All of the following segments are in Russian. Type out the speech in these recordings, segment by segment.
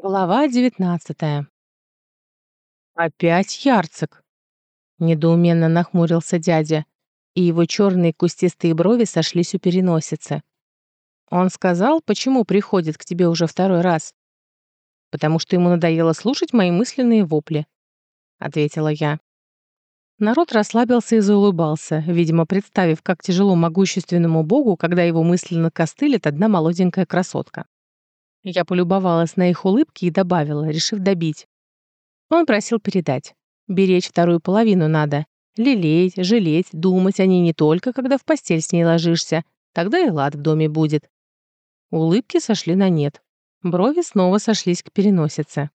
Глава девятнадцатая. «Опять Ярцик!» — недоуменно нахмурился дядя, и его черные кустистые брови сошлись у переносицы. «Он сказал, почему приходит к тебе уже второй раз?» «Потому что ему надоело слушать мои мысленные вопли», — ответила я. Народ расслабился и заулыбался, видимо, представив, как тяжело могущественному богу, когда его мысленно костылит одна молоденькая красотка. Я полюбовалась на их улыбки и добавила, решив добить. Он просил передать. Беречь вторую половину надо. Лелеять, жалеть, думать о ней не только, когда в постель с ней ложишься. Тогда и лад в доме будет. Улыбки сошли на нет. Брови снова сошлись к переносице.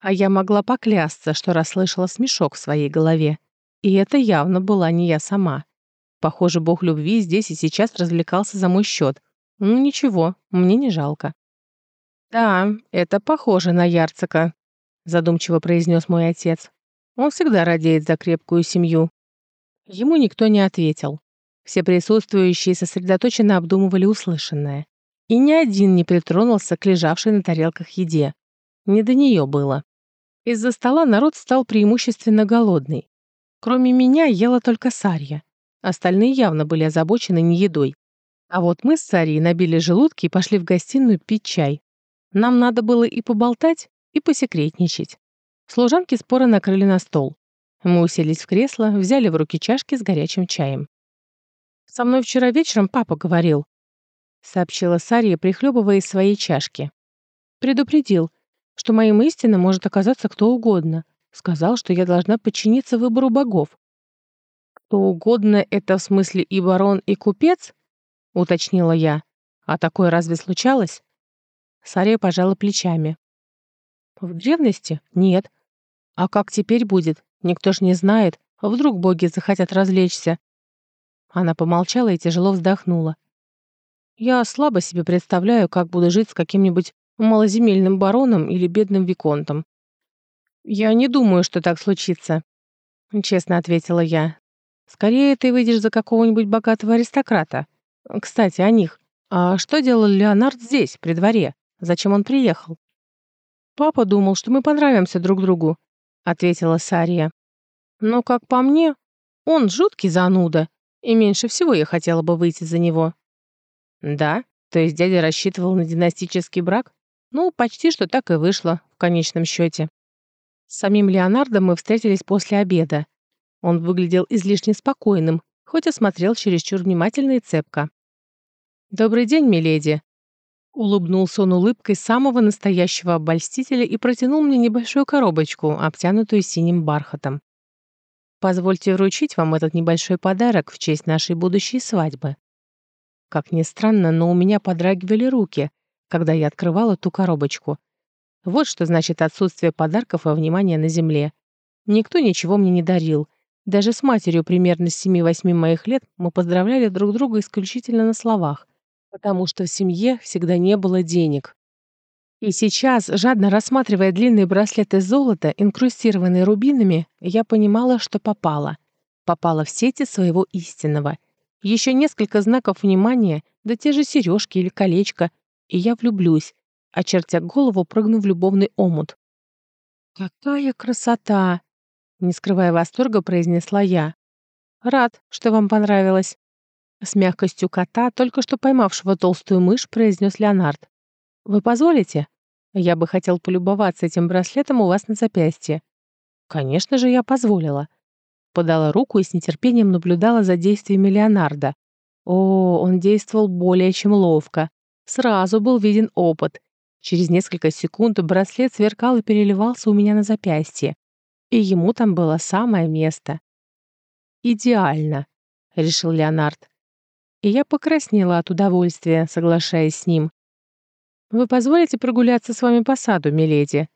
А я могла поклясться, что расслышала смешок в своей голове. И это явно была не я сама. Похоже, бог любви здесь и сейчас развлекался за мой счет. Ну ничего, мне не жалко. «Да, это похоже на Ярцика», — задумчиво произнес мой отец. «Он всегда радеет за крепкую семью». Ему никто не ответил. Все присутствующие сосредоточенно обдумывали услышанное. И ни один не притронулся к лежавшей на тарелках еде. Не до нее было. Из-за стола народ стал преимущественно голодный. Кроме меня ела только Сарья. Остальные явно были озабочены не едой. А вот мы с Сарьей набили желудки и пошли в гостиную пить чай. Нам надо было и поболтать, и посекретничать. Служанки споро накрыли на стол. Мы уселись в кресло, взяли в руки чашки с горячим чаем. «Со мной вчера вечером папа говорил», — сообщила Сария, прихлебывая из своей чашки. «Предупредил, что моим истинным может оказаться кто угодно. Сказал, что я должна подчиниться выбору богов. «Кто угодно — это в смысле и барон, и купец?» — уточнила я. «А такое разве случалось?» Сария пожала плечами. В древности? Нет. А как теперь будет? Никто ж не знает. Вдруг боги захотят развлечься. Она помолчала и тяжело вздохнула. Я слабо себе представляю, как буду жить с каким-нибудь малоземельным бароном или бедным виконтом. Я не думаю, что так случится, честно ответила я. Скорее ты выйдешь за какого-нибудь богатого аристократа. Кстати, о них. А что делал Леонард здесь, при дворе? Зачем он приехал?» «Папа думал, что мы понравимся друг другу», — ответила Сария. «Но, как по мне, он жуткий зануда, и меньше всего я хотела бы выйти за него». «Да? То есть дядя рассчитывал на династический брак? Ну, почти что так и вышло, в конечном счете. С самим Леонардо мы встретились после обеда. Он выглядел излишне спокойным, хоть и смотрел чересчур внимательно и цепко. «Добрый день, миледи», Улыбнулся он улыбкой самого настоящего обольстителя и протянул мне небольшую коробочку, обтянутую синим бархатом. «Позвольте вручить вам этот небольшой подарок в честь нашей будущей свадьбы». Как ни странно, но у меня подрагивали руки, когда я открывала ту коробочку. Вот что значит отсутствие подарков и внимания на земле. Никто ничего мне не дарил. Даже с матерью примерно с 7-8 моих лет мы поздравляли друг друга исключительно на словах потому что в семье всегда не было денег. И сейчас, жадно рассматривая длинные браслеты золота, инкрустированные рубинами, я понимала, что попала. Попала в сети своего истинного. Еще несколько знаков внимания, да те же сережки или колечко, и я влюблюсь, очертя голову, прыгну в любовный омут. «Какая красота!» Не скрывая восторга, произнесла я. «Рад, что вам понравилось». С мягкостью кота, только что поймавшего толстую мышь, произнес Леонард. «Вы позволите? Я бы хотел полюбоваться этим браслетом у вас на запястье». «Конечно же, я позволила». Подала руку и с нетерпением наблюдала за действиями Леонарда. О, он действовал более чем ловко. Сразу был виден опыт. Через несколько секунд браслет сверкал и переливался у меня на запястье. И ему там было самое место. «Идеально», — решил Леонард и я покраснела от удовольствия, соглашаясь с ним. «Вы позволите прогуляться с вами по саду, миледи?»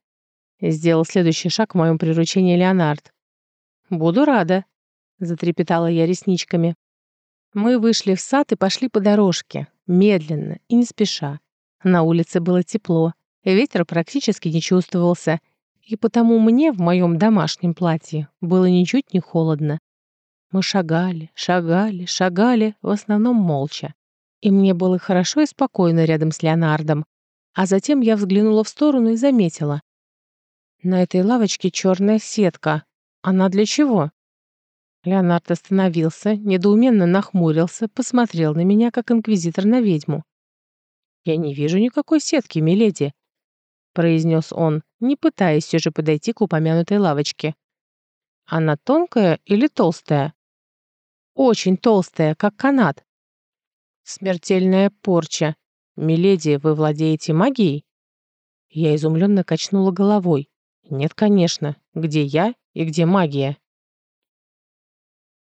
Сделал следующий шаг в моем приручении Леонард. «Буду рада», — затрепетала я ресничками. Мы вышли в сад и пошли по дорожке, медленно и не спеша. На улице было тепло, ветер практически не чувствовался, и потому мне в моем домашнем платье было ничуть не холодно. Мы шагали, шагали, шагали, в основном молча. И мне было хорошо и спокойно рядом с Леонардом. А затем я взглянула в сторону и заметила. На этой лавочке черная сетка. Она для чего? Леонард остановился, недоуменно нахмурился, посмотрел на меня, как инквизитор на ведьму. «Я не вижу никакой сетки, миледи», — произнес он, не пытаясь все же подойти к упомянутой лавочке. «Она тонкая или толстая?» «Очень толстая, как канат». «Смертельная порча. Миледи, вы владеете магией?» Я изумленно качнула головой. «Нет, конечно. Где я и где магия?»